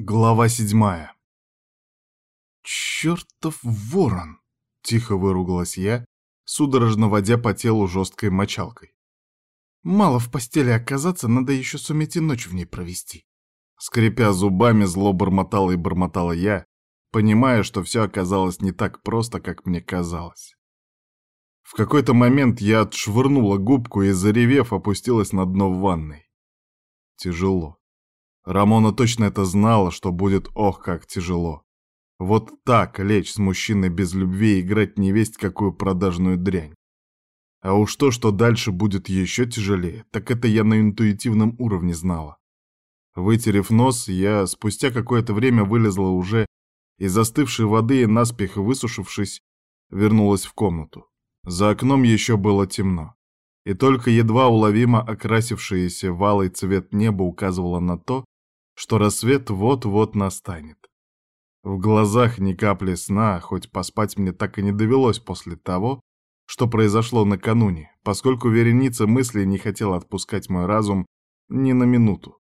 Глава седьмая. «Чертов ворон!» — тихо выругалась я, судорожно водя по телу жесткой мочалкой. «Мало в постели оказаться, надо еще суметь и ночь в ней провести». Скрипя зубами, зло бормотала и бормотала я, понимая, что все оказалось не так просто, как мне казалось. В какой-то момент я отшвырнула губку и, заревев, опустилась на дно в ванной. Тяжело. Рамона точно это знала, что будет ох, как тяжело. Вот так лечь с мужчиной без любви и играть невесть какую продажную дрянь. А уж то, что дальше будет еще тяжелее, так это я на интуитивном уровне знала. Вытерев нос, я спустя какое-то время вылезла уже из застывшей воды и наспех высушившись, вернулась в комнату. За окном еще было темно, и только едва уловимо окрасившееся валый цвет неба указывало на то, что рассвет вот-вот настанет. В глазах ни капли сна, хоть поспать мне так и не довелось после того, что произошло накануне, поскольку вереница мыслей не хотела отпускать мой разум ни на минуту.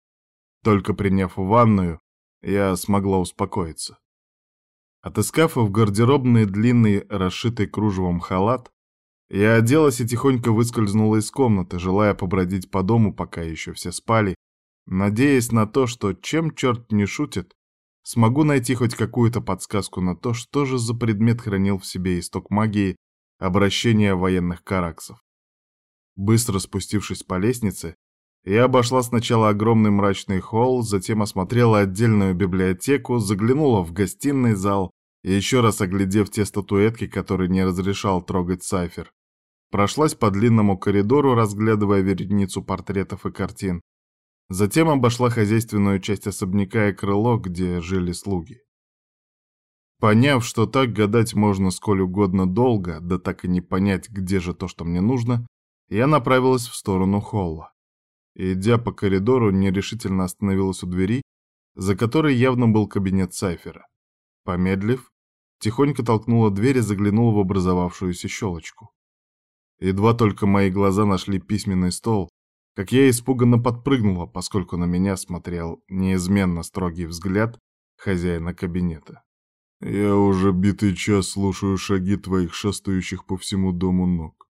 Только приняв ванную, я смогла успокоиться. Отыскав в гардеробной длинный, расшитый кружевом халат, я оделась и тихонько выскользнула из комнаты, желая побродить по дому, пока еще все спали, надеясь на то, что чем черт не шутит, смогу найти хоть какую-то подсказку на то, что же за предмет хранил в себе исток магии обращения военных караксов. Быстро спустившись по лестнице, я обошла сначала огромный мрачный холл, затем осмотрела отдельную библиотеку, заглянула в гостиный зал и еще раз оглядев те статуэтки, которые не разрешал трогать Сайфер, прошлась по длинному коридору, разглядывая вереницу портретов и картин, Затем обошла хозяйственную часть особняка и крыло, где жили слуги. Поняв, что так гадать можно сколь угодно долго, да так и не понять, где же то, что мне нужно, я направилась в сторону холла. Идя по коридору, нерешительно остановилась у двери, за которой явно был кабинет Сайфера. Помедлив, тихонько толкнула дверь и заглянула в образовавшуюся щелочку. Едва только мои глаза нашли письменный стол, как я испуганно подпрыгнула, поскольку на меня смотрел неизменно строгий взгляд хозяина кабинета. «Я уже битый час слушаю шаги твоих шастающих по всему дому ног.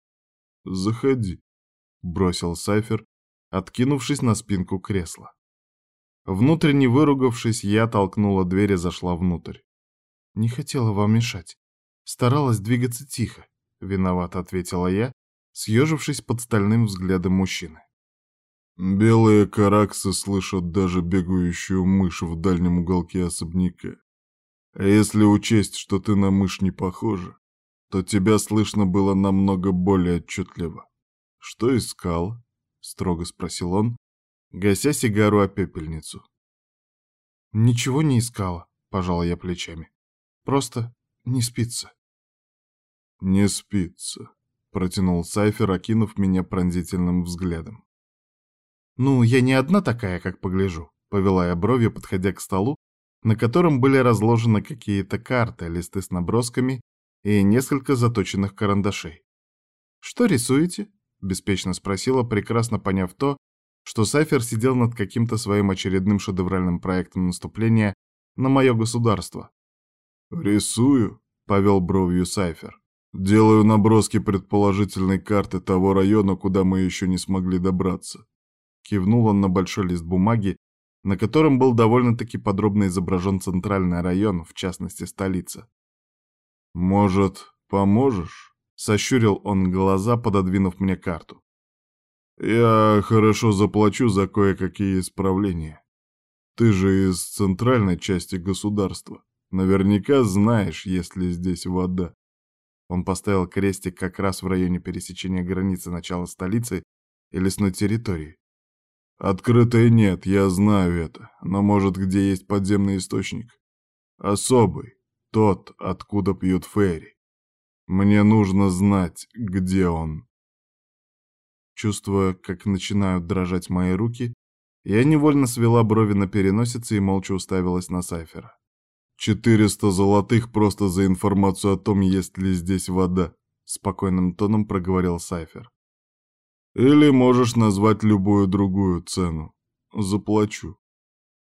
Заходи», — бросил Сайфер, откинувшись на спинку кресла. Внутренне выругавшись, я толкнула дверь и зашла внутрь. «Не хотела вам мешать. Старалась двигаться тихо», — виновато ответила я, съежившись под стальным взглядом мужчины. Белые караксы слышат даже бегающую мышь в дальнем уголке особняка. А если учесть, что ты на мышь не похожа, то тебя слышно было намного более отчетливо. Что искал? строго спросил он, гася сигару о пепельницу. Ничего не искала, пожала я плечами. Просто не спится. Не спится, протянул Сайфер, окинув меня пронзительным взглядом. «Ну, я не одна такая, как погляжу», — повела я бровью, подходя к столу, на котором были разложены какие-то карты, листы с набросками и несколько заточенных карандашей. «Что рисуете?» — беспечно спросила, прекрасно поняв то, что Сайфер сидел над каким-то своим очередным шедевральным проектом наступления на мое государство. «Рисую», — повел бровью Сайфер. «Делаю наброски предположительной карты того района, куда мы еще не смогли добраться. Кивнул он на большой лист бумаги, на котором был довольно-таки подробно изображен центральный район, в частности столица. «Может, поможешь?» — сощурил он глаза, пододвинув мне карту. «Я хорошо заплачу за кое-какие исправления. Ты же из центральной части государства. Наверняка знаешь, есть ли здесь вода». Он поставил крестик как раз в районе пересечения границы начала столицы и лесной территории. Открытой нет, я знаю это, но может где есть подземный источник? Особый, тот, откуда пьют фейри. Мне нужно знать, где он. Чувствуя, как начинают дрожать мои руки, я невольно свела брови на переносице и молча уставилась на Сайфера. «Четыреста золотых просто за информацию о том, есть ли здесь вода», — спокойным тоном проговорил Сайфер. Или можешь назвать любую другую цену. Заплачу.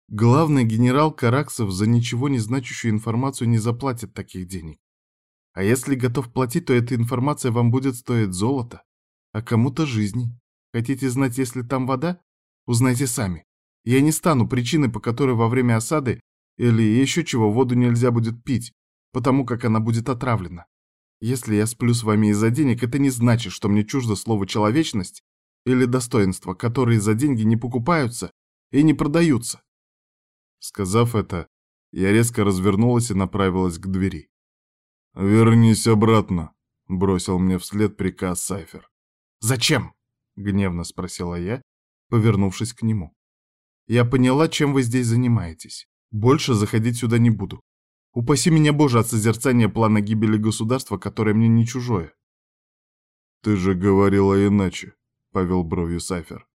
Главный генерал Караксов за ничего не значащую информацию не заплатит таких денег. А если готов платить, то эта информация вам будет стоить золото, а кому-то жизни. Хотите знать, есть ли там вода? Узнайте сами. Я не стану причиной, по которой во время осады или еще чего воду нельзя будет пить, потому как она будет отравлена. Если я сплю с вами из-за денег, это не значит, что мне чуждо слово «человечность» или «достоинство», которые за деньги не покупаются и не продаются. Сказав это, я резко развернулась и направилась к двери. «Вернись обратно», — бросил мне вслед приказ Сайфер. «Зачем?» — гневно спросила я, повернувшись к нему. «Я поняла, чем вы здесь занимаетесь. Больше заходить сюда не буду. Упаси меня, Боже, от созерцания плана гибели государства, которое мне не чужое». «Ты же говорила иначе», — повел бровью Сайфер.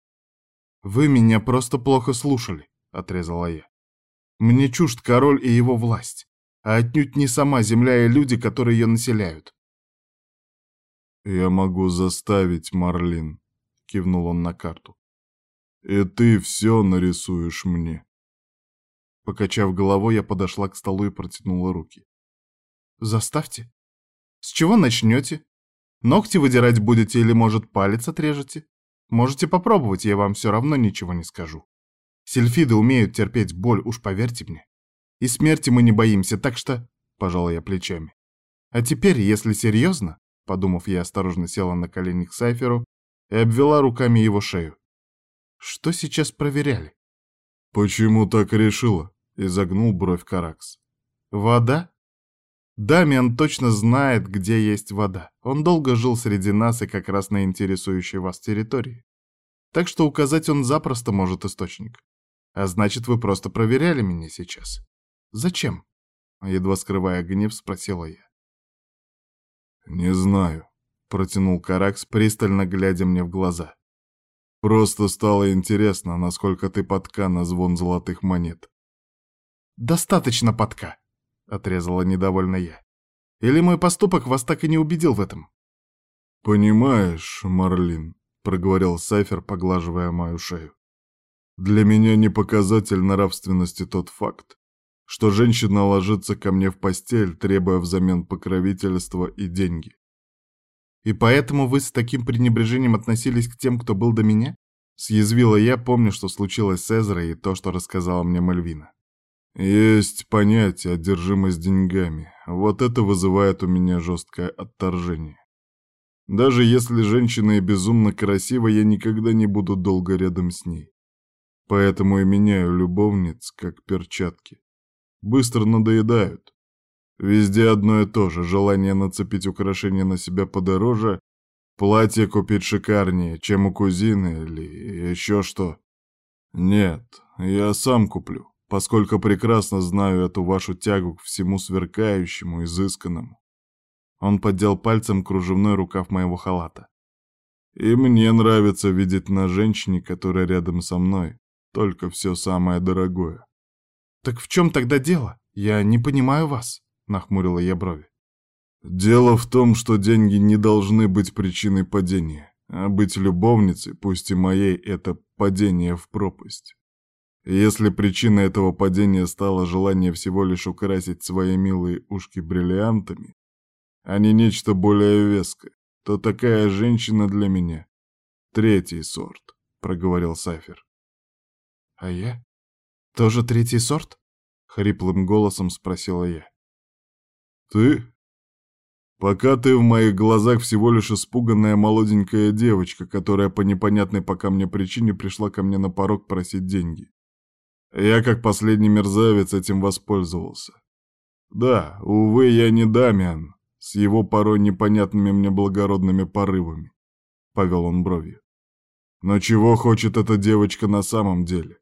«Вы меня просто плохо слушали», — отрезала я. «Мне чужд король и его власть а отнюдь не сама земля и люди, которые ее населяют. «Я могу заставить, Марлин», — кивнул он на карту. «И ты все нарисуешь мне». Покачав головой, я подошла к столу и протянула руки. «Заставьте. С чего начнете? Ногти выдирать будете или, может, палец отрежете? Можете попробовать, я вам все равно ничего не скажу. Сельфиды умеют терпеть боль, уж поверьте мне. И смерти мы не боимся, так что...» — пожала я плечами. «А теперь, если серьезно...» — подумав, я осторожно села на колени к Сайферу и обвела руками его шею. «Что сейчас проверяли?» «Почему так решила?» — изогнул бровь Каракс. «Вода?» Дамиан точно знает, где есть вода. Он долго жил среди нас и как раз на интересующей вас территории. Так что указать он запросто может источник. А значит, вы просто проверяли меня сейчас. Зачем? Едва скрывая гнев, спросила я. Не знаю, протянул Каракс, пристально глядя мне в глаза. Просто стало интересно, насколько ты подка на звон золотых монет. Достаточно подка, отрезала недовольно я. Или мой поступок вас так и не убедил в этом? Понимаешь, Марлин, проговорил Сайфер, поглаживая мою шею. Для меня не показатель нравственности тот факт, что женщина ложится ко мне в постель, требуя взамен покровительства и деньги. И поэтому вы с таким пренебрежением относились к тем, кто был до меня? Съязвила я, помню, что случилось с Эзрой и то, что рассказала мне Мальвина. Есть понятие одержимость деньгами. Вот это вызывает у меня жесткое отторжение. Даже если женщина и безумно красива, я никогда не буду долго рядом с ней. Поэтому и меняю любовниц, как перчатки быстро надоедают. Везде одно и то же, желание нацепить украшения на себя подороже, платье купить шикарнее, чем у кузины или еще что. Нет, я сам куплю, поскольку прекрасно знаю эту вашу тягу к всему сверкающему, изысканному. Он поддел пальцем кружевной рукав моего халата. И мне нравится видеть на женщине, которая рядом со мной, только все самое дорогое. «Так в чем тогда дело? Я не понимаю вас», — нахмурила я брови. «Дело в том, что деньги не должны быть причиной падения, а быть любовницей, пусть и моей, это падение в пропасть. Если причиной этого падения стало желание всего лишь украсить свои милые ушки бриллиантами, а не нечто более веское, то такая женщина для меня — третий сорт», — проговорил Сафер. «А я?» «Тоже третий сорт?» — хриплым голосом спросила я. «Ты? Пока ты в моих глазах всего лишь испуганная молоденькая девочка, которая по непонятной пока мне причине пришла ко мне на порог просить деньги. Я, как последний мерзавец, этим воспользовался. Да, увы, я не Дамиан, с его порой непонятными мне благородными порывами», — повел он бровью. «Но чего хочет эта девочка на самом деле?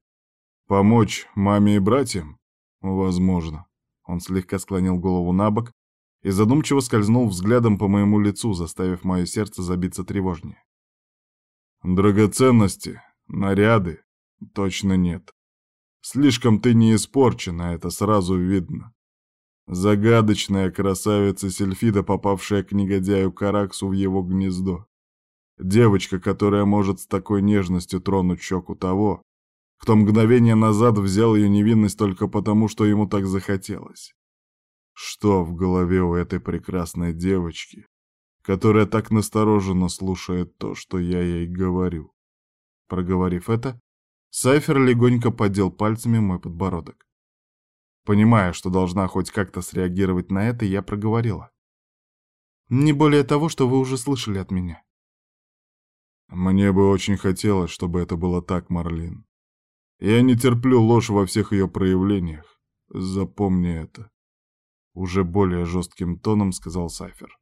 Помочь маме и братьям? Возможно. Он слегка склонил голову на бок и задумчиво скользнул взглядом по моему лицу, заставив мое сердце забиться тревожнее. Драгоценности, наряды точно нет. Слишком ты не испорчена, это сразу видно. Загадочная красавица Сельфида, попавшая к негодяю Караксу в его гнездо. Девочка, которая может с такой нежностью тронуть щеку того, кто мгновение назад взял ее невинность только потому, что ему так захотелось. Что в голове у этой прекрасной девочки, которая так настороженно слушает то, что я ей говорю? Проговорив это, Сайфер легонько поддел пальцами мой подбородок. Понимая, что должна хоть как-то среагировать на это, я проговорила. Не более того, что вы уже слышали от меня. Мне бы очень хотелось, чтобы это было так, Марлин. Я не терплю ложь во всех ее проявлениях. Запомни это. Уже более жестким тоном сказал Сайфер.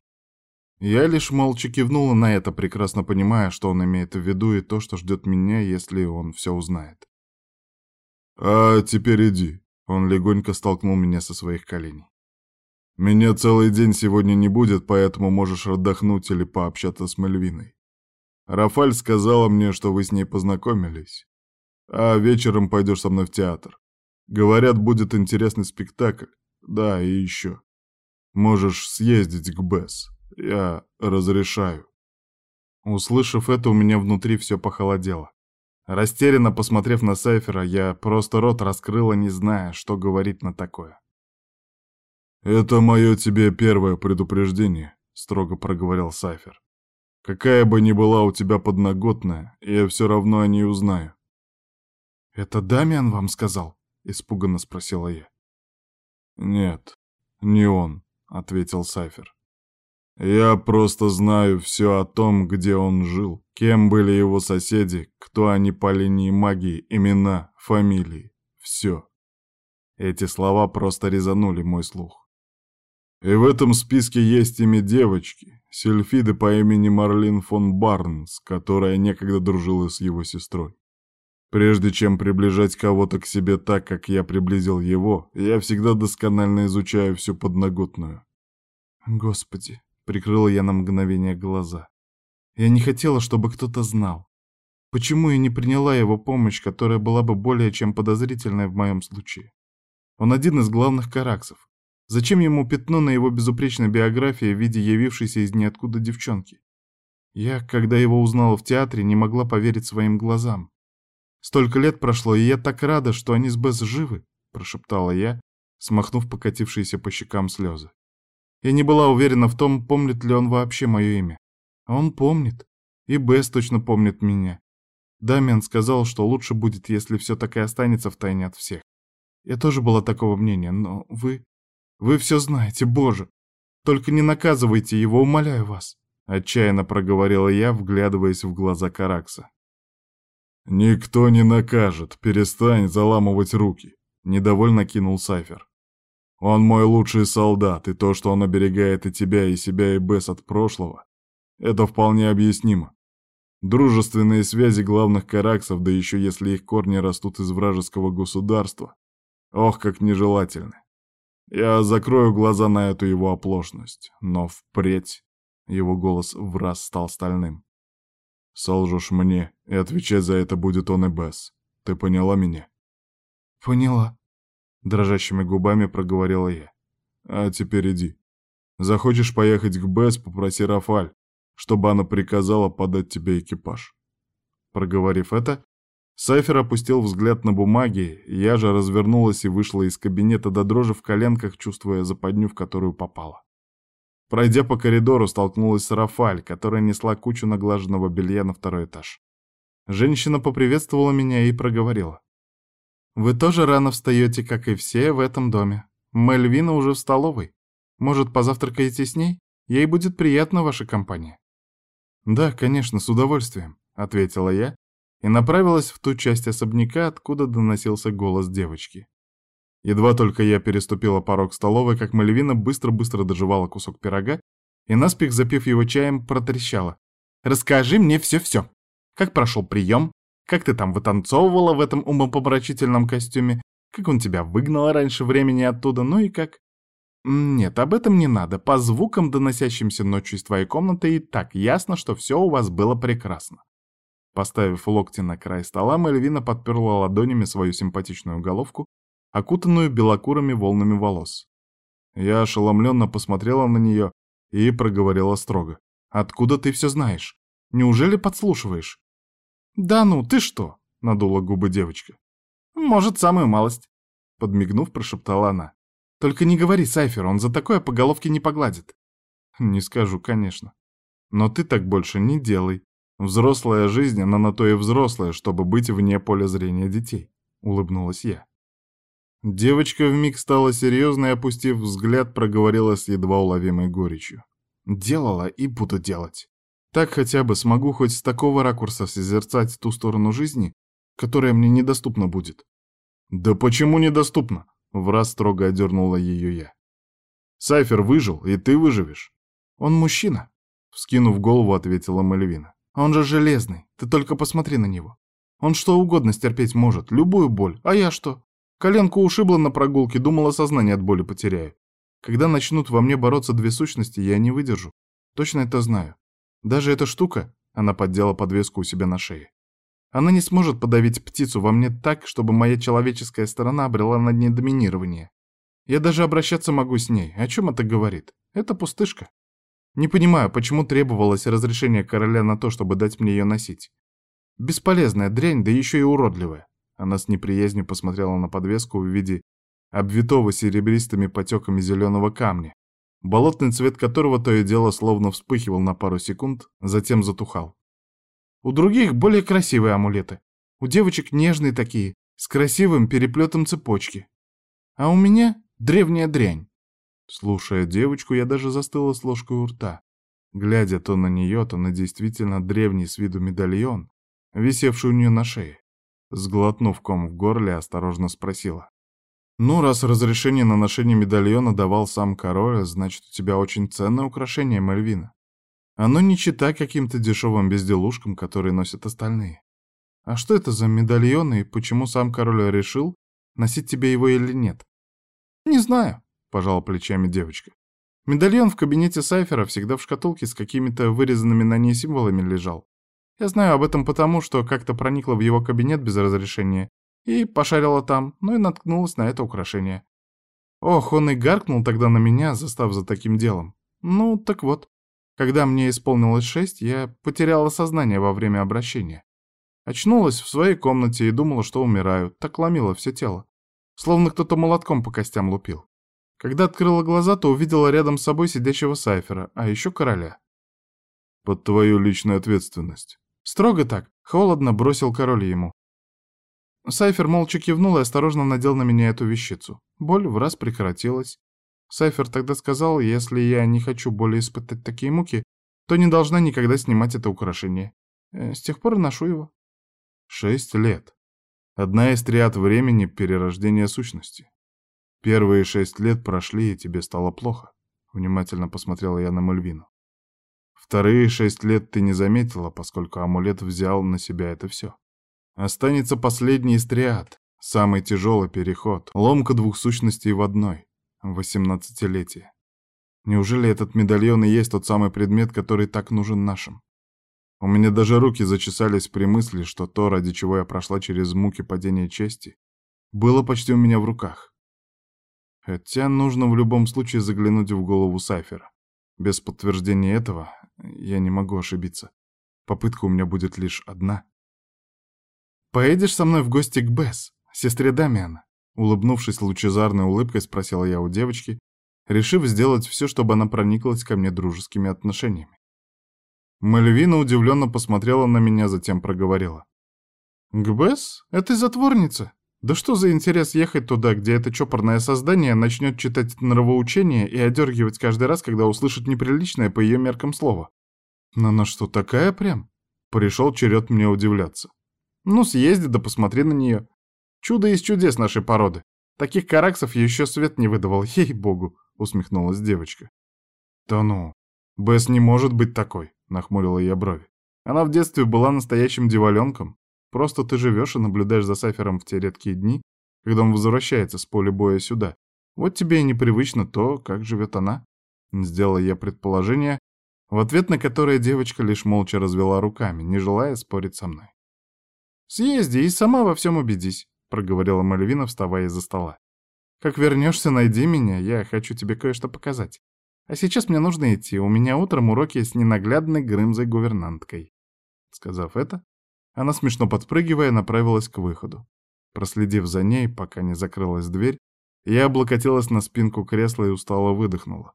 Я лишь молча кивнула на это, прекрасно понимая, что он имеет в виду и то, что ждет меня, если он все узнает. «А теперь иди», — он легонько столкнул меня со своих коленей. Меня целый день сегодня не будет, поэтому можешь отдохнуть или пообщаться с Мальвиной. Рафаль сказала мне, что вы с ней познакомились. А вечером пойдешь со мной в театр. Говорят, будет интересный спектакль. Да, и еще. Можешь съездить к Бесс. Я разрешаю. Услышав это, у меня внутри все похолодело. Растерянно посмотрев на Сайфера, я просто рот раскрыла, не зная, что говорить на такое. «Это мое тебе первое предупреждение», — строго проговорил Сайфер. «Какая бы ни была у тебя подноготная, я все равно о ней узнаю». «Это Дамиан вам сказал?» — испуганно спросила я. «Нет, не он», — ответил Сайфер. «Я просто знаю все о том, где он жил, кем были его соседи, кто они по линии магии, имена, фамилии. Все». Эти слова просто резанули мой слух. И в этом списке есть имя девочки, сельфиды по имени Марлин фон Барнс, которая некогда дружила с его сестрой. Прежде чем приближать кого-то к себе так, как я приблизил его, я всегда досконально изучаю всю подноготную. Господи, прикрыла я на мгновение глаза. Я не хотела, чтобы кто-то знал. Почему я не приняла его помощь, которая была бы более чем подозрительной в моем случае? Он один из главных караксов. Зачем ему пятно на его безупречной биографии в виде явившейся из ниоткуда девчонки? Я, когда его узнала в театре, не могла поверить своим глазам. Столько лет прошло, и я так рада, что они с Бесс живы, прошептала я, смахнув покатившиеся по щекам слезы. Я не была уверена в том, помнит ли он вообще мое имя. А он помнит. И Бесс точно помнит меня. Дамиан сказал, что лучше будет, если все так и останется в тайне от всех. Я тоже была такого мнения, но вы... Вы все знаете, боже! Только не наказывайте его, умоляю вас!» Отчаянно проговорила я, вглядываясь в глаза Каракса. «Никто не накажет, перестань заламывать руки», — недовольно кинул Сайфер. «Он мой лучший солдат, и то, что он оберегает и тебя, и себя, и Бесс от прошлого, это вполне объяснимо. Дружественные связи главных караксов, да еще если их корни растут из вражеского государства, ох, как нежелательны. Я закрою глаза на эту его оплошность, но впредь его голос в раз стал стальным. Солжешь мне, и отвечать за это будет он и Бесс. Ты поняла меня? Поняла. Дрожащими губами проговорила я. А теперь иди. Захочешь поехать к Бесс, попроси Рафаль, чтобы она приказала подать тебе экипаж. Проговорив это, Сайфер опустил взгляд на бумаги, я же развернулась и вышла из кабинета до дрожи в коленках, чувствуя западню, в которую попала. Пройдя по коридору, столкнулась с Рафаль, которая несла кучу наглаженного белья на второй этаж. Женщина поприветствовала меня и проговорила. «Вы тоже рано встаете, как и все в этом доме. Мельвина уже в столовой. Может, позавтракаете с ней? Ей будет приятна ваша компания». «Да, конечно, с удовольствием», — ответила я, и направилась в ту часть особняка, откуда доносился голос девочки. Едва только я переступила порог столовой, как Мальвина быстро-быстро доживала кусок пирога и, наспех запив его чаем, протрещала. «Расскажи мне все-все. Как прошел прием? Как ты там вытанцовывала в этом умопомрачительном костюме? Как он тебя выгнал раньше времени оттуда? Ну и как?» «Нет, об этом не надо. По звукам, доносящимся ночью из твоей комнаты, и так ясно, что все у вас было прекрасно. Поставив локти на край стола, Мальвина подперла ладонями свою симпатичную головку, окутанную белокурыми волнами волос. Я ошеломленно посмотрела на нее и проговорила строго. «Откуда ты все знаешь? Неужели подслушиваешь?» «Да ну, ты что?» — надула губы девочка. Может, самую малость. Подмигнув, прошептала она. Только не говори, Сайфер, он за такое по головке не погладит. Не скажу, конечно. Но ты так больше не делай. Взрослая жизнь, она на то и взрослая, чтобы быть вне поля зрения детей. Улыбнулась я. Девочка вмиг стала серьезной, опустив взгляд, проговорила с едва уловимой горечью. Делала и буду делать. Так хотя бы смогу хоть с такого ракурса созерцать ту сторону жизни, которая мне недоступна будет. Да почему недоступна? В раз строго одернула ее я. Сайфер выжил, и ты выживешь. Он мужчина, вскинув голову, ответила Мальвина. Он же железный, ты только посмотри на него. Он что угодно стерпеть может, любую боль. А я что? Коленку ушибла на прогулке, думала, сознание от боли потеряю. Когда начнут во мне бороться две сущности, я не выдержу. Точно это знаю. Даже эта штука, она поддела подвеску у себя на шее. Она не сможет подавить птицу во мне так, чтобы моя человеческая сторона обрела над ней доминирование. Я даже обращаться могу с ней. О чем это говорит? Это пустышка. Не понимаю, почему требовалось разрешение короля на то, чтобы дать мне ее носить. Бесполезная дрянь, да еще и уродливая. Она с неприязнью посмотрела на подвеску в виде обвитого серебристыми потеками зеленого камня, болотный цвет которого то и дело словно вспыхивал на пару секунд, затем затухал. У других более красивые амулеты. У девочек нежные такие, с красивым переплетом цепочки. А у меня древняя дрянь. Слушая девочку, я даже застыла с ложкой у рта, глядя то на нее, то на действительно древний с виду медальон, висевший у нее на шее. Сглотнув ком в горле, осторожно спросила. «Ну, раз разрешение на ношение медальона давал сам король, значит, у тебя очень ценное украшение, Мальвина. Оно не чита каким-то дешевым безделушкам, которые носят остальные. А что это за медальон и почему сам король решил, носить тебе его или нет? Не знаю, пожала плечами девочка. Медальон в кабинете Сайфера всегда в шкатулке с какими-то вырезанными на ней символами лежал. Я знаю об этом потому, что как-то проникла в его кабинет без разрешения и пошарила там, ну и наткнулась на это украшение. Ох, он и гаркнул тогда на меня, застав за таким делом. Ну, так вот. Когда мне исполнилось шесть, я потеряла сознание во время обращения. Очнулась в своей комнате и думала, что умираю, так ломило все тело. Словно кто-то молотком по костям лупил. Когда открыла глаза, то увидела рядом с собой сидящего Сайфера, а еще короля. «Под твою личную ответственность». Строго так, холодно бросил король ему. Сайфер молча кивнул и осторожно надел на меня эту вещицу. Боль в раз прекратилась. Сайфер тогда сказал, если я не хочу более испытать такие муки, то не должна никогда снимать это украшение. Э, с тех пор ношу его. Шесть лет. Одна из триад времени перерождения сущности. Первые шесть лет прошли, и тебе стало плохо. Внимательно посмотрела я на Мальвину. Вторые шесть лет ты не заметила, поскольку амулет взял на себя это все. Останется последний из триад, самый тяжелый переход, ломка двух сущностей в одной. Восемнадцатилетие. Неужели этот медальон и есть тот самый предмет, который так нужен нашим? У меня даже руки зачесались при мысли, что то, ради чего я прошла через муки падения чести, было почти у меня в руках. Хотя нужно в любом случае заглянуть в голову Сайфера. Без подтверждения этого я не могу ошибиться. Попытка у меня будет лишь одна. «Поедешь со мной в гости к Бесс, сестре Дамиана?» Улыбнувшись лучезарной улыбкой, спросила я у девочки, решив сделать все, чтобы она прониклась ко мне дружескими отношениями. Мальвина удивленно посмотрела на меня, затем проговорила. «Гбэс? Это затворница? Да что за интерес ехать туда, где это чопорное создание начнет читать нравоучение и одергивать каждый раз, когда услышит неприличное по ее меркам слово? Но она что, такая прям?» Пришел черед мне удивляться. «Ну, съезди да посмотри на нее. Чудо из чудес нашей породы. Таких караксов еще свет не выдавал, ей-богу, усмехнулась девочка. Да ну, Бесс не может быть такой, нахмурила я брови. Она в детстве была настоящим деваленком. Просто ты живешь и наблюдаешь за Сафером в те редкие дни, когда он возвращается с поля боя сюда. Вот тебе и непривычно то, как живет она. Сделала я предположение, в ответ на которое девочка лишь молча развела руками, не желая спорить со мной. «Съезди и сама во всем убедись проговорила Мальвина, вставая из-за стола. «Как вернешься, найди меня, я хочу тебе кое-что показать. А сейчас мне нужно идти, у меня утром уроки с ненаглядной Грымзой-гувернанткой». Сказав это, она, смешно подпрыгивая, направилась к выходу. Проследив за ней, пока не закрылась дверь, я облокотилась на спинку кресла и устало выдохнула.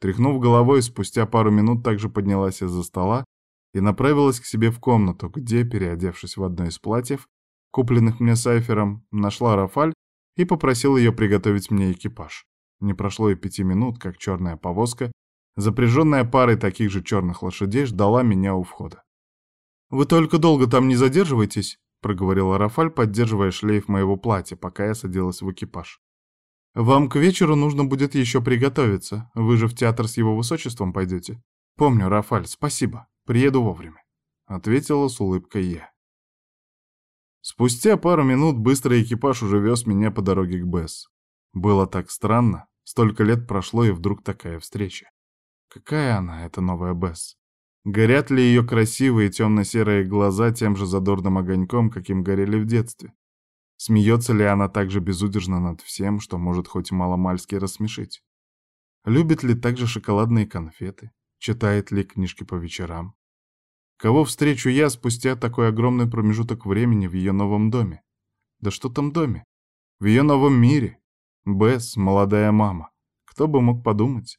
Тряхнув головой, спустя пару минут также поднялась из-за стола и направилась к себе в комнату, где, переодевшись в одно из платьев, купленных мне Сайфером, нашла Рафаль и попросила ее приготовить мне экипаж. Не прошло и пяти минут, как черная повозка, запряженная парой таких же черных лошадей, ждала меня у входа. «Вы только долго там не задерживайтесь», — проговорила Рафаль, поддерживая шлейф моего платья, пока я садилась в экипаж. «Вам к вечеру нужно будет еще приготовиться. Вы же в театр с его высочеством пойдете?» «Помню, Рафаль, спасибо. Приеду вовремя», — ответила с улыбкой я. Спустя пару минут быстрый экипаж уже вез меня по дороге к Бесс. Было так странно. Столько лет прошло, и вдруг такая встреча. Какая она, эта новая Бесс? Горят ли ее красивые темно-серые глаза тем же задорным огоньком, каким горели в детстве? Смеется ли она так же безудержно над всем, что может хоть маломальски рассмешить? Любит ли также шоколадные конфеты? Читает ли книжки по вечерам? Кого встречу я спустя такой огромный промежуток времени в ее новом доме? Да что там доме? В ее новом мире. Бесс, молодая мама. Кто бы мог подумать?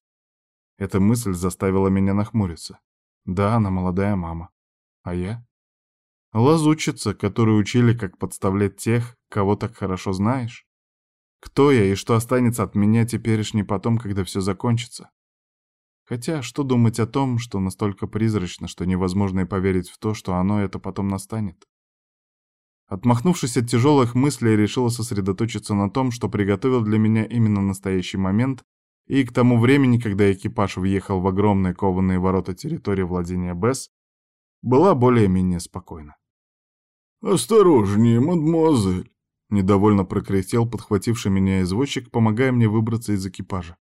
Эта мысль заставила меня нахмуриться. Да, она молодая мама. А я? Лазучица, которую учили, как подставлять тех, кого так хорошо знаешь? Кто я и что останется от меня теперешний потом, когда все закончится? Хотя, что думать о том, что настолько призрачно, что невозможно и поверить в то, что оно это потом настанет? Отмахнувшись от тяжелых мыслей, решила сосредоточиться на том, что приготовил для меня именно настоящий момент, и к тому времени, когда экипаж въехал в огромные кованые ворота территории владения Бесс, была более-менее спокойна. «Осторожнее, мадемуазель!» — недовольно прокряхтел подхвативший меня извозчик, помогая мне выбраться из экипажа.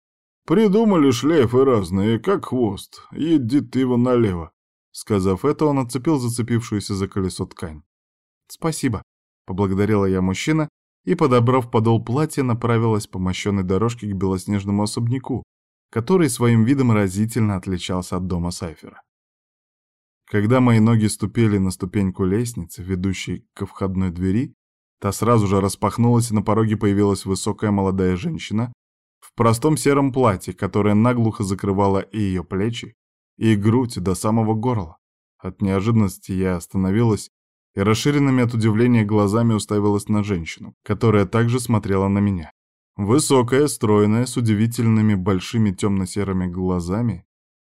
«Придумали шлейфы разные, как хвост. Едет ты его налево». Сказав это, он отцепил зацепившуюся за колесо ткань. «Спасибо», — поблагодарила я мужчина и, подобрав подол платья, направилась по мощенной дорожке к белоснежному особняку, который своим видом разительно отличался от дома Сайфера. Когда мои ноги ступили на ступеньку лестницы, ведущей ко входной двери, та сразу же распахнулась, и на пороге появилась высокая молодая женщина в простом сером платье, которое наглухо закрывало и ее плечи, и грудь до самого горла. От неожиданности я остановилась и расширенными от удивления глазами уставилась на женщину, которая также смотрела на меня. Высокая, стройная, с удивительными большими темно-серыми глазами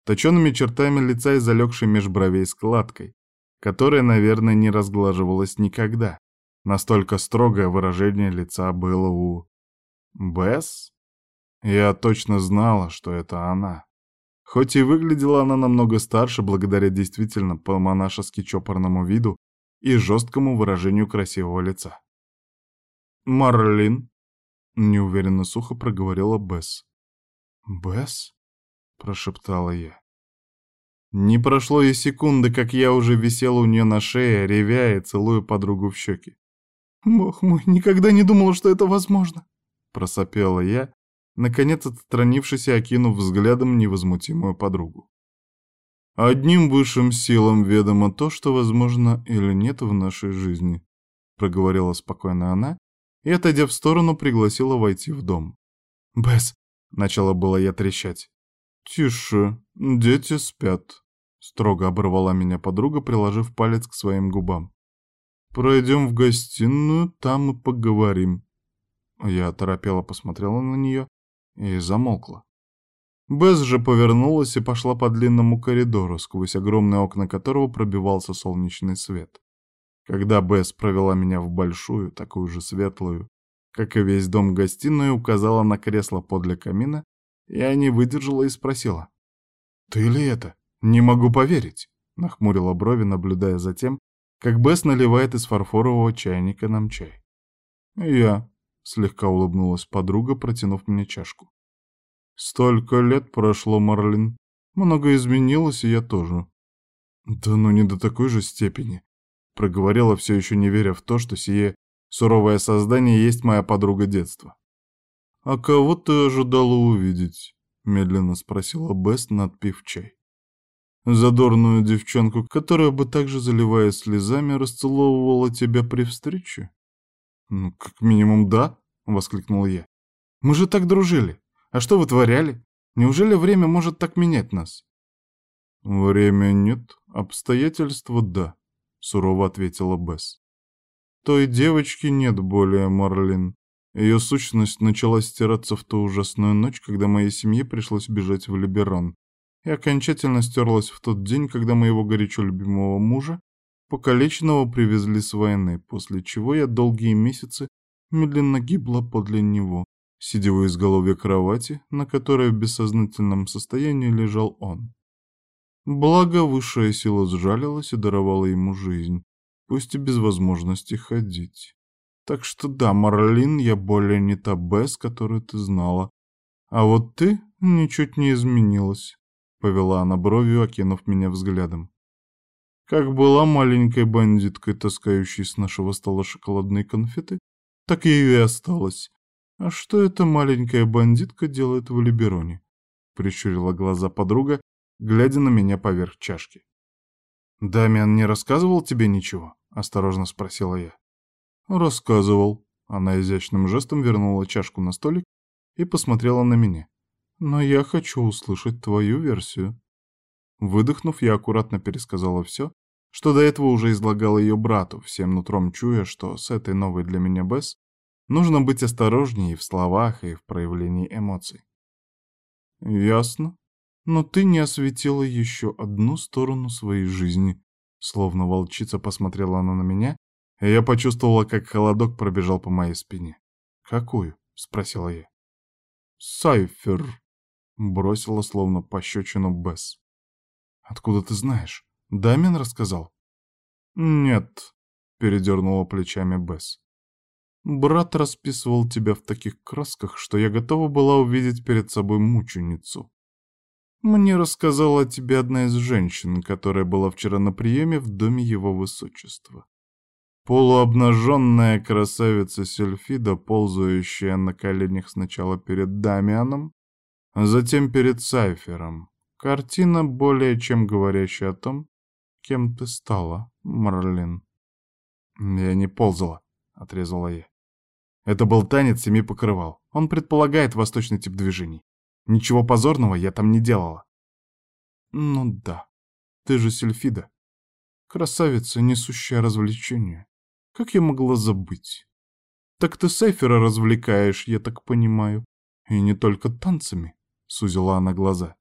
точенными чертами лица и залегшей меж бровей складкой, которая, наверное, не разглаживалась никогда. Настолько строгое выражение лица было у... Бесс? Я точно знала, что это она. Хоть и выглядела она намного старше благодаря действительно по-монашески чопорному виду и жесткому выражению красивого лица. «Марлин», — неуверенно сухо проговорила Бесс. «Бесс?» — прошептала я. Не прошло и секунды, как я уже висела у нее на шее, ревя и целуя подругу в щеки. «Бог мой, никогда не думала, что это возможно!» Просопела я, наконец отстранившись и окинув взглядом невозмутимую подругу. «Одним высшим силам ведомо то, что возможно или нет в нашей жизни», проговорила спокойно она и, отойдя в сторону, пригласила войти в дом. «Бесс!» — начала было я трещать. «Тише, дети спят», — строго оборвала меня подруга, приложив палец к своим губам. «Пройдем в гостиную, там и поговорим». Я торопела посмотрела на нее и замолкла. Бесс же повернулась и пошла по длинному коридору, сквозь огромные окна которого пробивался солнечный свет. Когда Бесс провела меня в большую, такую же светлую, как и весь дом гостиную, указала на кресло подле камина, я не выдержала и спросила. «Ты ли это? Не могу поверить!» Нахмурила брови, наблюдая за тем, как Бесс наливает из фарфорового чайника нам чай. «Я», — слегка улыбнулась подруга, протянув мне чашку. «Столько лет прошло, Марлин. Много изменилось, и я тоже». «Да ну не до такой же степени», — проговорила, все еще не веря в то, что сие суровое создание есть моя подруга детства. «А кого ты ожидала увидеть?» — медленно спросила Бест, надпив чай. «Задорную девчонку, которая бы также, заливая слезами, расцеловывала тебя при встрече?» «Ну, как минимум, да», — воскликнул я. «Мы же так дружили. А что вытворяли? Неужели время может так менять нас?» «Время нет, обстоятельства да», — сурово ответила Бесс. «Той девочки нет более, Марлин. Ее сущность начала стираться в ту ужасную ночь, когда моей семье пришлось бежать в Либерон, и окончательно стерлась в тот день, когда моего горячо любимого мужа, покалеченного, привезли с войны, после чего я долгие месяцы медленно гибла подле него, сидя у изголовья кровати, на которой в бессознательном состоянии лежал он. Благо, высшая сила сжалилась и даровала ему жизнь, пусть и без возможности ходить. Так что да, Марлин, я более не та Бесс, которую ты знала. А вот ты ничуть не изменилась, — повела она бровью, окинув меня взглядом. Как была маленькой бандиткой, таскающей с нашего стола шоколадные конфеты, так ее и осталось. А что эта маленькая бандитка делает в Либероне? Прищурила глаза подруга, глядя на меня поверх чашки. «Дамиан не рассказывал тебе ничего?» — осторожно спросила я. «Рассказывал». Она изящным жестом вернула чашку на столик и посмотрела на меня. «Но я хочу услышать твою версию». Выдохнув, я аккуратно пересказала все, что до этого уже излагала ее брату, всем нутром чуя, что с этой новой для меня Бесс нужно быть осторожнее и в словах, и в проявлении эмоций. «Ясно. Но ты не осветила еще одну сторону своей жизни», словно волчица посмотрела она на меня, и я почувствовала, как холодок пробежал по моей спине. «Какую?» — спросила я. «Сайфер», — бросила словно пощечину Бесс. «Откуда ты знаешь? Дамин рассказал?» «Нет», — передернула плечами Бесс. «Брат расписывал тебя в таких красках, что я готова была увидеть перед собой мученицу. Мне рассказала о тебе одна из женщин, которая была вчера на приеме в доме его высочества. Полуобнаженная красавица Сельфида, ползающая на коленях сначала перед Дамианом, а затем перед Сайфером. Картина, более чем говорящая о том, кем ты стала, Марлин. Я не ползала, отрезала я. Это был танец семи покрывал. Он предполагает восточный тип движений. Ничего позорного я там не делала. Ну да, ты же Сельфида. Красавица, несущая развлечения. Как я могла забыть? Так ты Сейфера развлекаешь, я так понимаю. И не только танцами, — сузила она глаза.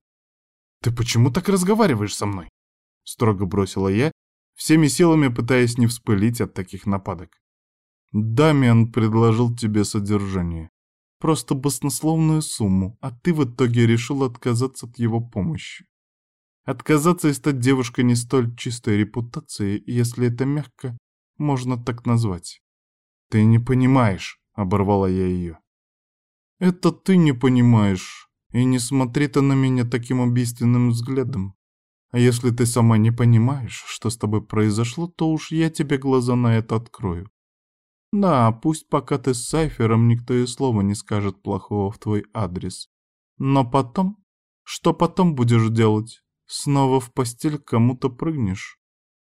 Ты почему так разговариваешь со мной? Строго бросила я, всеми силами пытаясь не вспылить от таких нападок. Дамиан предложил тебе содержание. Просто баснословную сумму, а ты в итоге решил отказаться от его помощи. Отказаться и стать девушкой не столь чистой репутацией, если это мягко, можно так назвать. «Ты не понимаешь», — оборвала я ее. «Это ты не понимаешь, и не смотри ты на меня таким убийственным взглядом. А если ты сама не понимаешь, что с тобой произошло, то уж я тебе глаза на это открою. Да, пусть пока ты с Сайфером никто и слова не скажет плохого в твой адрес. Но потом? Что потом будешь делать? Снова в постель кому-то прыгнешь?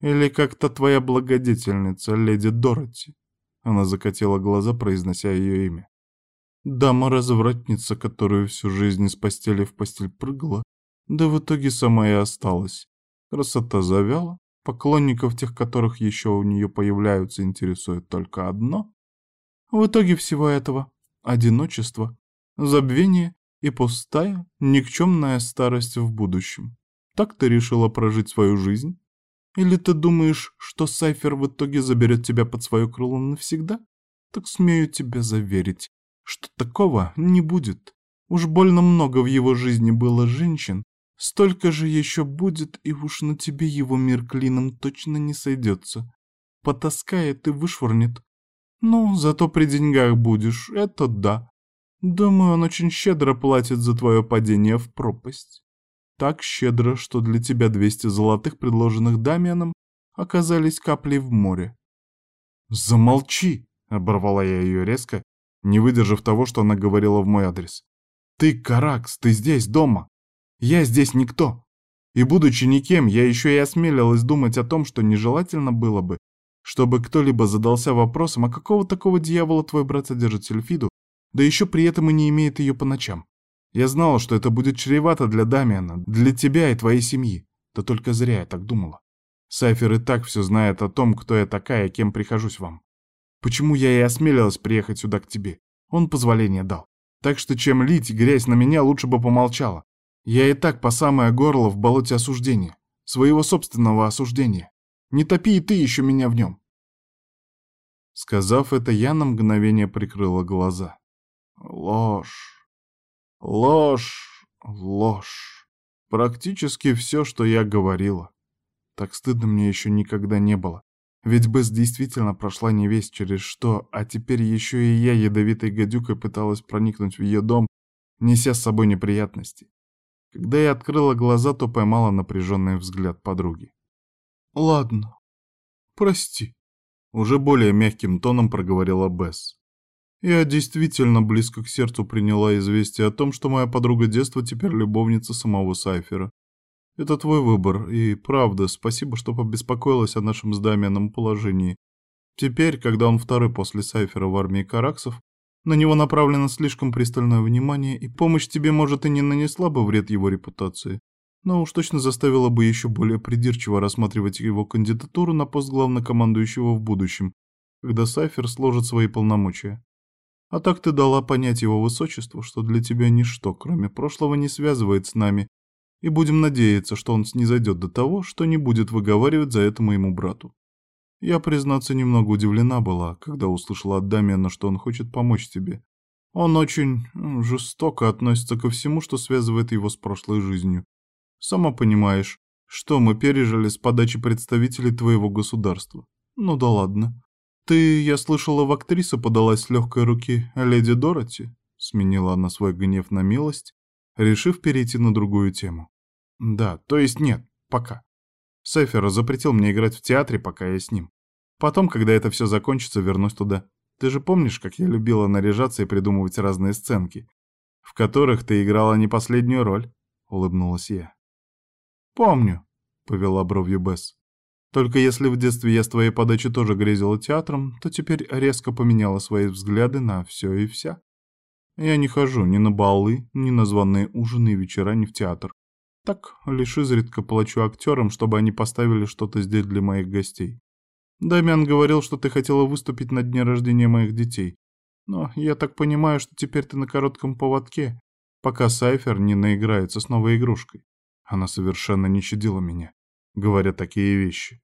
Или как-то твоя благодетельница, леди Дороти?» Она закатила глаза, произнося ее имя. Дама-развратница, которую всю жизнь из постели в постель прыгала, да в итоге сама и осталась. Красота завяла, поклонников тех, которых еще у нее появляются, интересует только одно. В итоге всего этого — одиночество, забвение и пустая, никчемная старость в будущем. Так ты решила прожить свою жизнь? Или ты думаешь, что Сайфер в итоге заберет тебя под свое крыло навсегда? Так смею тебя заверить, что такого не будет. Уж больно много в его жизни было женщин, столько же еще будет, и уж на тебе его мир клином точно не сойдется. Потаскает и вышвырнет. Ну, зато при деньгах будешь, это да. Думаю, он очень щедро платит за твое падение в пропасть. Так щедро, что для тебя 200 золотых, предложенных Дамианом, оказались каплей в море. «Замолчи!» — оборвала я ее резко, не выдержав того, что она говорила в мой адрес. «Ты, Каракс, ты здесь, дома. Я здесь никто. И будучи никем, я еще и осмелилась думать о том, что нежелательно было бы, чтобы кто-либо задался вопросом, а какого такого дьявола твой брат содержит Сельфиду, да еще при этом и не имеет ее по ночам. Я знала, что это будет чревато для Дамиана, для тебя и твоей семьи. Да только зря я так думала. Сайфер и так все знает о том, кто я такая и кем прихожусь вам. Почему я и осмелилась приехать сюда к тебе? Он позволение дал. Так что чем лить грязь на меня, лучше бы помолчала. Я и так по самое горло в болоте осуждения. Своего собственного осуждения. Не топи и ты еще меня в нем. Сказав это, я на мгновение прикрыла глаза. Ложь. Ложь. Ложь. Практически все, что я говорила. Так стыдно мне еще никогда не было. Ведь Бесс действительно прошла не весь через что, а теперь еще и я ядовитой гадюкой пыталась проникнуть в ее дом, неся с собой неприятности. Когда я открыла глаза, то поймала напряженный взгляд подруги. «Ладно, прости», — уже более мягким тоном проговорила Бесс. Я действительно близко к сердцу приняла известие о том, что моя подруга детства теперь любовница самого Сайфера. Это твой выбор, и правда, спасибо, что побеспокоилась о нашем с Дамианом положении. Теперь, когда он второй после Сайфера в армии Караксов, на него направлено слишком пристальное внимание, и помощь тебе, может, и не нанесла бы вред его репутации, но уж точно заставила бы еще более придирчиво рассматривать его кандидатуру на пост главнокомандующего в будущем, когда Сайфер сложит свои полномочия. А так ты дала понять его высочеству, что для тебя ничто, кроме прошлого, не связывает с нами, и будем надеяться, что он снизойдет до того, что не будет выговаривать за это моему брату. Я, признаться, немного удивлена была, когда услышала от Дамиана, что он хочет помочь тебе. Он очень жестоко относится ко всему, что связывает его с прошлой жизнью. Сама понимаешь, что мы пережили с подачи представителей твоего государства. Ну да ладно. «Ты, я слышала, в актрису подалась с легкой руки леди Дороти?» Сменила она свой гнев на милость, решив перейти на другую тему. «Да, то есть нет, пока. Сефер запретил мне играть в театре, пока я с ним. Потом, когда это все закончится, вернусь туда. Ты же помнишь, как я любила наряжаться и придумывать разные сценки, в которых ты играла не последнюю роль?» — улыбнулась я. «Помню», — повела бровью Бесс. Только если в детстве я с твоей подачи тоже грезила театром, то теперь резко поменяла свои взгляды на все и вся. Я не хожу ни на балы, ни на званые ужины и вечера, ни в театр. Так, лишь изредка плачу актерам, чтобы они поставили что-то здесь для моих гостей. Дамиан говорил, что ты хотела выступить на дне рождения моих детей. Но я так понимаю, что теперь ты на коротком поводке, пока Сайфер не наиграется с новой игрушкой. Она совершенно не щадила меня, говоря такие вещи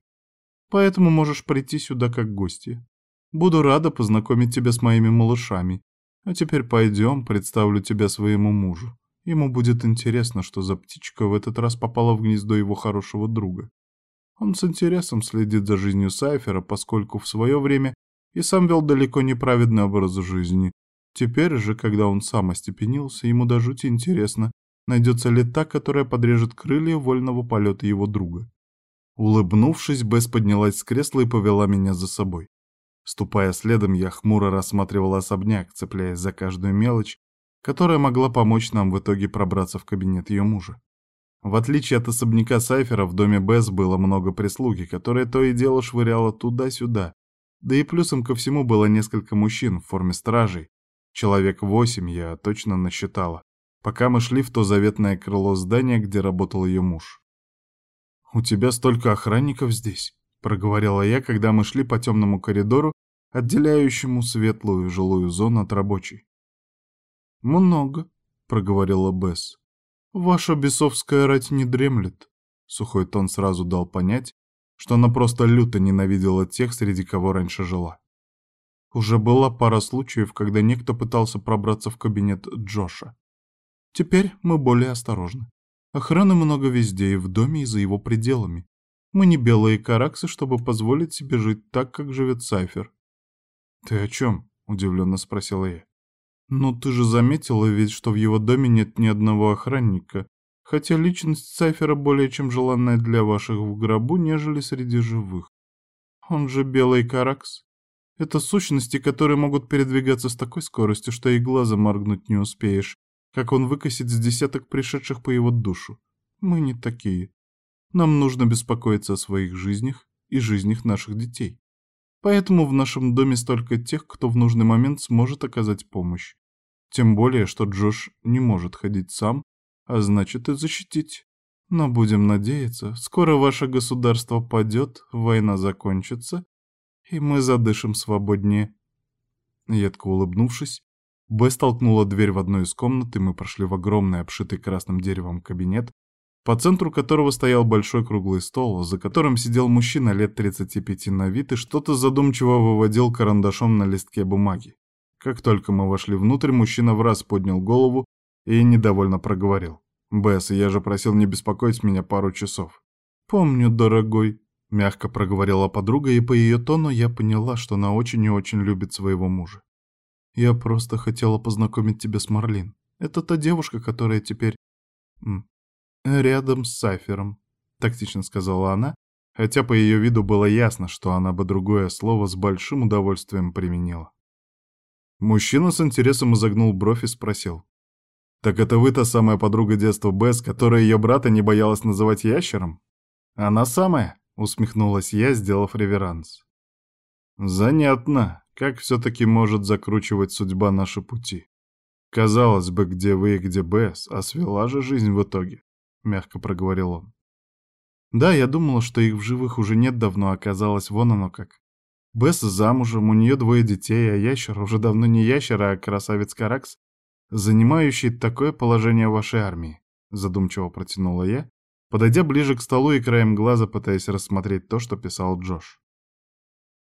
поэтому можешь прийти сюда как гости. Буду рада познакомить тебя с моими малышами. А теперь пойдем, представлю тебя своему мужу. Ему будет интересно, что за птичка в этот раз попала в гнездо его хорошего друга. Он с интересом следит за жизнью Сайфера, поскольку в свое время и сам вел далеко неправедный образ жизни. Теперь же, когда он сам остепенился, ему до жути интересно, найдется ли та, которая подрежет крылья вольного полета его друга. Улыбнувшись, Бесс поднялась с кресла и повела меня за собой. Ступая следом, я хмуро рассматривал особняк, цепляясь за каждую мелочь, которая могла помочь нам в итоге пробраться в кабинет ее мужа. В отличие от особняка Сайфера, в доме Бесс было много прислуги, которая то и дело швыряла туда-сюда. Да и плюсом ко всему было несколько мужчин в форме стражей. Человек восемь я точно насчитала, пока мы шли в то заветное крыло здания, где работал ее муж. «У тебя столько охранников здесь», — проговорила я, когда мы шли по темному коридору, отделяющему светлую жилую зону от рабочей. «Много», — проговорила Бесс. «Ваша бесовская рать не дремлет». Сухой тон сразу дал понять, что она просто люто ненавидела тех, среди кого раньше жила. Уже была пара случаев, когда некто пытался пробраться в кабинет Джоша. Теперь мы более осторожны. Охраны много везде, и в доме, и за его пределами. Мы не белые караксы, чтобы позволить себе жить так, как живет Сайфер. «Ты о чем?» — удивленно спросила я. «Ну, ты же заметила ведь, что в его доме нет ни одного охранника, хотя личность Сайфера более чем желанная для ваших в гробу, нежели среди живых. Он же белый каракс. Это сущности, которые могут передвигаться с такой скоростью, что и глаза моргнуть не успеешь, как он выкосит с десяток пришедших по его душу. Мы не такие. Нам нужно беспокоиться о своих жизнях и жизнях наших детей. Поэтому в нашем доме столько тех, кто в нужный момент сможет оказать помощь. Тем более, что Джош не может ходить сам, а значит и защитить. Но будем надеяться, скоро ваше государство падет, война закончится, и мы задышим свободнее. Едко улыбнувшись, Бесс толкнула дверь в одну из комнат, и мы прошли в огромный, обшитый красным деревом кабинет, по центру которого стоял большой круглый стол, за которым сидел мужчина лет 35 на вид и что-то задумчиво выводил карандашом на листке бумаги. Как только мы вошли внутрь, мужчина в раз поднял голову и недовольно проговорил. «Бесс, я же просил не беспокоить меня пару часов». «Помню, дорогой», — мягко проговорила подруга, и по ее тону я поняла, что она очень и очень любит своего мужа. «Я просто хотела познакомить тебя с Марлин. Это та девушка, которая теперь... рядом с Сайфером», — тактично сказала она, хотя по ее виду было ясно, что она бы другое слово с большим удовольствием применила. Мужчина с интересом изогнул бровь и спросил. «Так это вы та самая подруга детства Бесс, которая ее брата не боялась называть ящером?» «Она самая», — усмехнулась я, сделав реверанс. «Занятно, как все-таки может закручивать судьба наши пути. Казалось бы, где вы и где Бесс, а свела же жизнь в итоге», — мягко проговорил он. «Да, я думала, что их в живых уже нет давно, оказалось, вон оно как. Бесс замужем, у нее двое детей, а ящер уже давно не ящер, а красавец Каракс, занимающий такое положение в вашей армии, задумчиво протянула я, подойдя ближе к столу и краем глаза пытаясь рассмотреть то, что писал Джош.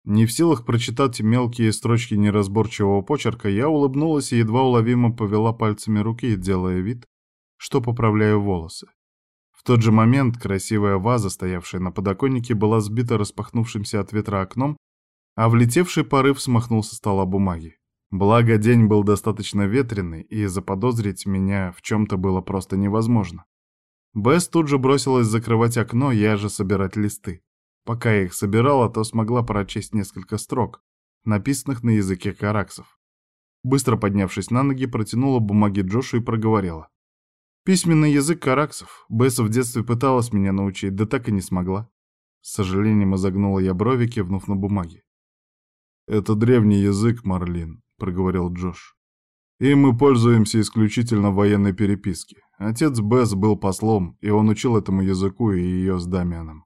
Не в силах прочитать мелкие строчки неразборчивого почерка, я улыбнулась и едва уловимо повела пальцами руки, делая вид, что поправляю волосы. В тот же момент красивая ваза, стоявшая на подоконнике, была сбита распахнувшимся от ветра окном, а влетевший порыв смахнул со стола бумаги. Благо, день был достаточно ветреный, и заподозрить меня в чем-то было просто невозможно. Бесс тут же бросилась закрывать окно, я же собирать листы. Пока я их собирала, то смогла прочесть несколько строк, написанных на языке караксов. Быстро поднявшись на ноги, протянула бумаги Джошу и проговорила. Письменный язык караксов. Бесс в детстве пыталась меня научить, да так и не смогла. С сожалением изогнула я брови, кивнув на бумаги. «Это древний язык, Марлин», — проговорил Джош. «И мы пользуемся исключительно в военной переписке. Отец Бесс был послом, и он учил этому языку и ее с Дамианом.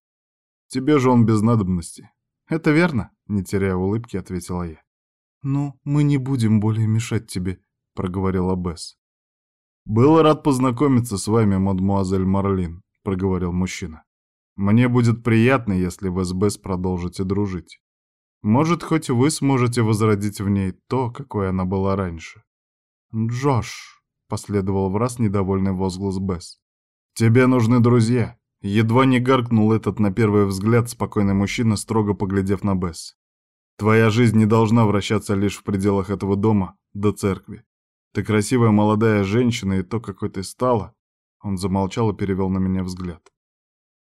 Тебе же он без надобности». «Это верно?» — не теряя улыбки, ответила я. «Ну, мы не будем более мешать тебе», — проговорила Бесс. «Был рад познакомиться с вами, мадмуазель Марлин», — проговорил мужчина. «Мне будет приятно, если вы с Бесс продолжите дружить. Может, хоть вы сможете возродить в ней то, какой она была раньше. «Джош!» — последовал в раз недовольный возглас Бесс. «Тебе нужны друзья!» Едва не гаркнул этот на первый взгляд спокойный мужчина, строго поглядев на Бесс. «Твоя жизнь не должна вращаться лишь в пределах этого дома, до церкви. Ты красивая молодая женщина, и то, какой ты стала...» Он замолчал и перевел на меня взгляд.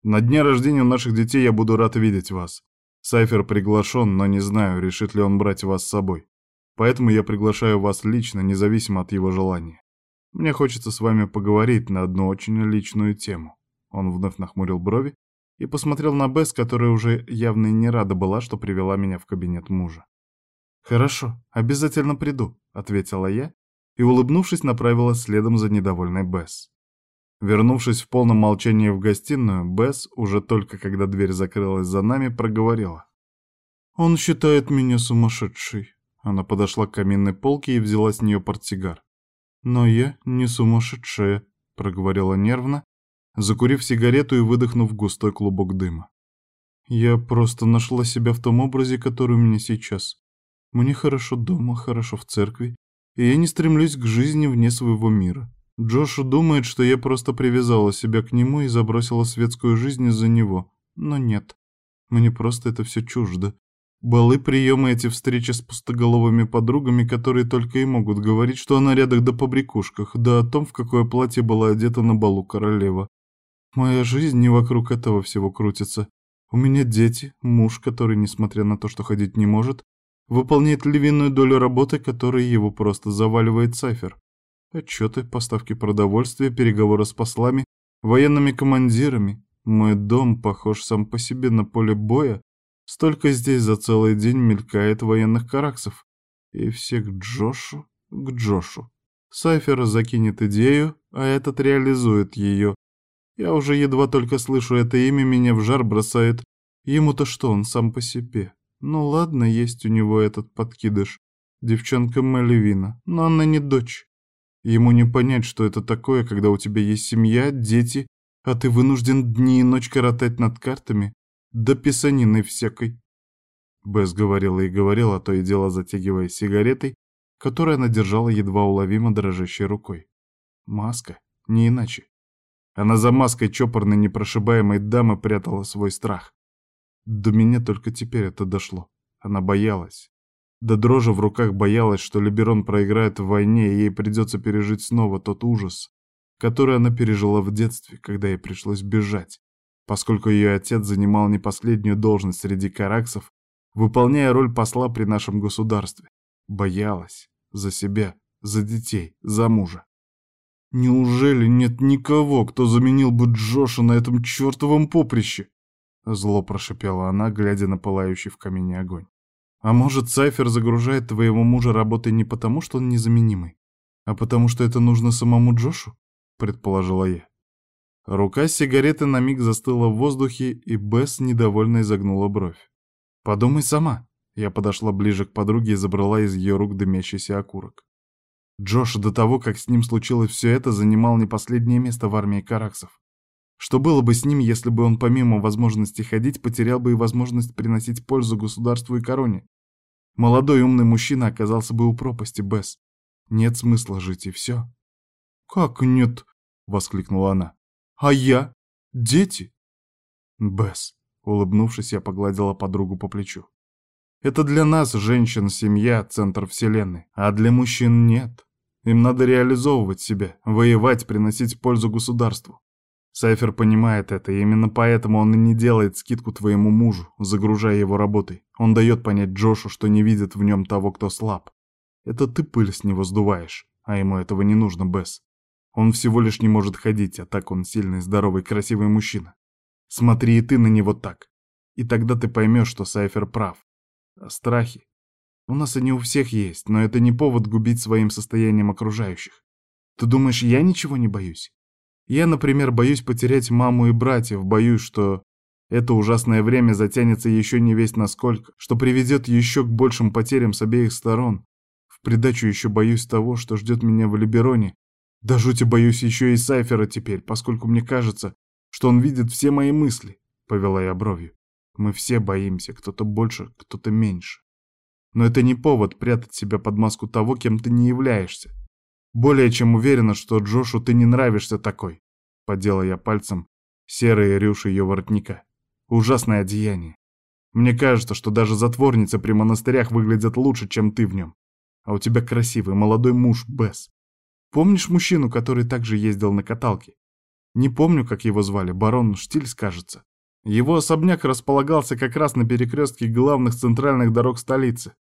«На дне рождения наших детей я буду рад видеть вас. Сайфер приглашен, но не знаю, решит ли он брать вас с собой. Поэтому я приглашаю вас лично, независимо от его желания. Мне хочется с вами поговорить на одну очень личную тему». Он вновь нахмурил брови и посмотрел на Бесс, которая уже явно не рада была, что привела меня в кабинет мужа. «Хорошо, обязательно приду», — ответила я и, улыбнувшись, направилась следом за недовольной Бесс. Вернувшись в полном молчании в гостиную, Бесс, уже только когда дверь закрылась за нами, проговорила. «Он считает меня сумасшедшей». Она подошла к каминной полке и взяла с нее портсигар. «Но я не сумасшедшая», — проговорила нервно, закурив сигарету и выдохнув густой клубок дыма. «Я просто нашла себя в том образе, который у меня сейчас. Мне хорошо дома, хорошо в церкви, и я не стремлюсь к жизни вне своего мира. Джош думает, что я просто привязала себя к нему и забросила светскую жизнь из-за него. Но нет. Мне просто это все чуждо. Балы, приемы, эти встречи с пустоголовыми подругами, которые только и могут говорить, что о нарядах да побрякушках, да о том, в какое платье была одета на балу королева. Моя жизнь не вокруг этого всего крутится. У меня дети, муж, который, несмотря на то, что ходить не может, выполняет львиную долю работы, которой его просто заваливает Сайфер. Отчеты, поставки продовольствия, переговоры с послами, военными командирами. Мой дом похож сам по себе на поле боя, Столько здесь за целый день мелькает военных караксов. И все к Джошу, к Джошу. Сайфер закинет идею, а этот реализует ее. Я уже едва только слышу это имя, меня в жар бросает. Ему-то что, он сам по себе. Ну ладно, есть у него этот подкидыш. Девчонка Мальвина, но она не дочь. Ему не понять, что это такое, когда у тебя есть семья, дети, а ты вынужден дни и ночь коротать над картами, да писаниной всякой. Бесс говорила и говорила, то и дело затягивая сигаретой, которую она держала едва уловимо дрожащей рукой. Маска, не иначе. Она за маской чопорной непрошибаемой дамы прятала свой страх. До меня только теперь это дошло. Она боялась. До дрожи в руках боялась, что Либерон проиграет в войне, и ей придется пережить снова тот ужас, который она пережила в детстве, когда ей пришлось бежать, поскольку ее отец занимал не последнюю должность среди караксов, выполняя роль посла при нашем государстве. Боялась. За себя, за детей, за мужа. Неужели нет никого, кто заменил бы Джоша на этом чертовом поприще? Зло прошипела она, глядя на пылающий в камине огонь. А может, Сайфер загружает твоего мужа работой не потому, что он незаменимый, а потому что это нужно самому Джошу? Предположила я. Рука с сигареты на миг застыла в воздухе, и Бесс недовольно изогнула бровь. «Подумай сама». Я подошла ближе к подруге и забрала из ее рук дымящийся окурок. Джош до того, как с ним случилось все это, занимал не последнее место в армии караксов. Что было бы с ним, если бы он помимо возможности ходить, потерял бы и возможность приносить пользу государству и короне? Молодой умный мужчина оказался бы у пропасти, Бесс. Нет смысла жить, и все. «Как нет?» — воскликнула она. «А я? Дети?» «Бесс», Улыбнувшись, я погладила подругу по плечу. Это для нас, женщин, семья — центр вселенной, а для мужчин нет. Им надо реализовывать себя, воевать, приносить пользу государству. Сайфер понимает это, и именно поэтому он и не делает скидку твоему мужу, загружая его работой. Он дает понять Джошу, что не видит в нем того, кто слаб. Это ты пыль с него сдуваешь, а ему этого не нужно, Бесс. Он всего лишь не может ходить, а так он сильный, здоровый, красивый мужчина. Смотри и ты на него так. И тогда ты поймешь, что Сайфер прав. А страхи? У нас они у всех есть, но это не повод губить своим состоянием окружающих. Ты думаешь, я ничего не боюсь? Я, например, боюсь потерять маму и братьев, боюсь, что это ужасное время затянется еще не весь насколько, что приведет еще к большим потерям с обеих сторон. В придачу еще боюсь того, что ждет меня в Либероне. Да жути боюсь еще и Сайфера теперь, поскольку мне кажется, что он видит все мои мысли, — повела я бровью. Мы все боимся, кто-то больше, кто-то меньше. Но это не повод прятать себя под маску того, кем ты не являешься. Более чем уверена, что Джошу ты не нравишься такой. Подела я пальцем серые рюши ее воротника. Ужасное одеяние. Мне кажется, что даже затворницы при монастырях выглядят лучше, чем ты в нем. А у тебя красивый молодой муж, Бесс. Помнишь мужчину, который также ездил на каталке? Не помню, как его звали, барон Штильс, кажется. Его особняк располагался как раз на перекрестке главных центральных дорог столицы.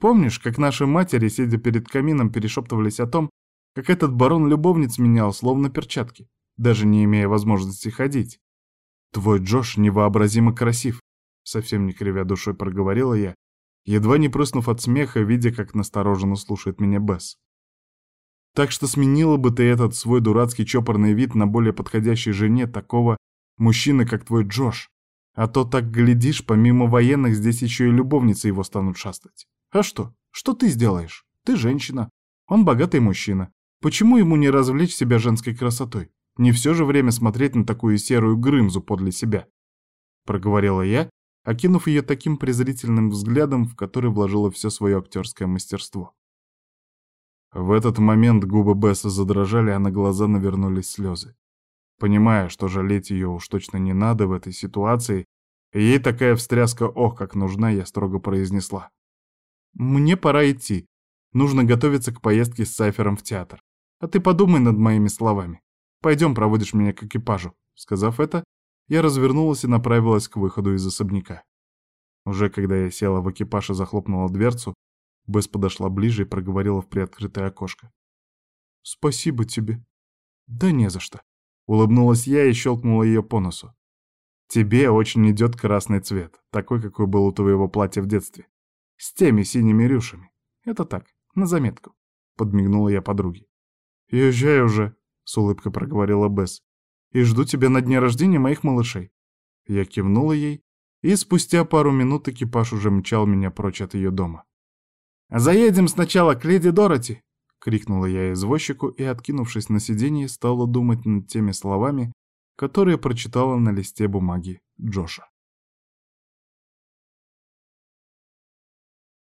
Помнишь, как наши матери, сидя перед камином, перешептывались о том, как этот барон любовниц менял, словно перчатки, даже не имея возможности ходить? Твой Джош невообразимо красив, совсем не кривя душой проговорила я, едва не прыснув от смеха, видя, как настороженно слушает меня Бесс. Так что сменила бы ты этот свой дурацкий чопорный вид на более подходящей жене такого мужчины, как твой Джош. А то так глядишь, помимо военных здесь еще и любовницы его станут шастать. А что? Что ты сделаешь? Ты женщина. Он богатый мужчина. Почему ему не развлечь себя женской красотой? Не все же время смотреть на такую серую грымзу подле себя. Проговорила я, окинув ее таким презрительным взглядом, в который вложила все свое актерское мастерство. В этот момент губы Бесса задрожали, а на глаза навернулись слезы. Понимая, что жалеть ее уж точно не надо в этой ситуации, ей такая встряска ох, как нужна, я строго произнесла. «Мне пора идти. Нужно готовиться к поездке с Сайфером в театр. А ты подумай над моими словами. Пойдем, проводишь меня к экипажу». Сказав это, я развернулась и направилась к выходу из особняка. Уже когда я села в экипаж и захлопнула дверцу, Бесс подошла ближе и проговорила в приоткрытое окошко. «Спасибо тебе». «Да не за что», — улыбнулась я и щелкнула ее по носу. Тебе очень идет красный цвет, такой, какой был у твоего платья в детстве. С теми синими рюшами. Это так, на заметку. Подмигнула я подруге. «Езжай уже», — с улыбкой проговорила Бесс. «И жду тебя на дне рождения моих малышей». Я кивнула ей, и спустя пару минут экипаж уже мчал меня прочь от ее дома. «Заедем сначала к леди Дороти!» — крикнула я извозчику и, откинувшись на сиденье, стала думать над теми словами, которые прочитала на листе бумаги Джоша.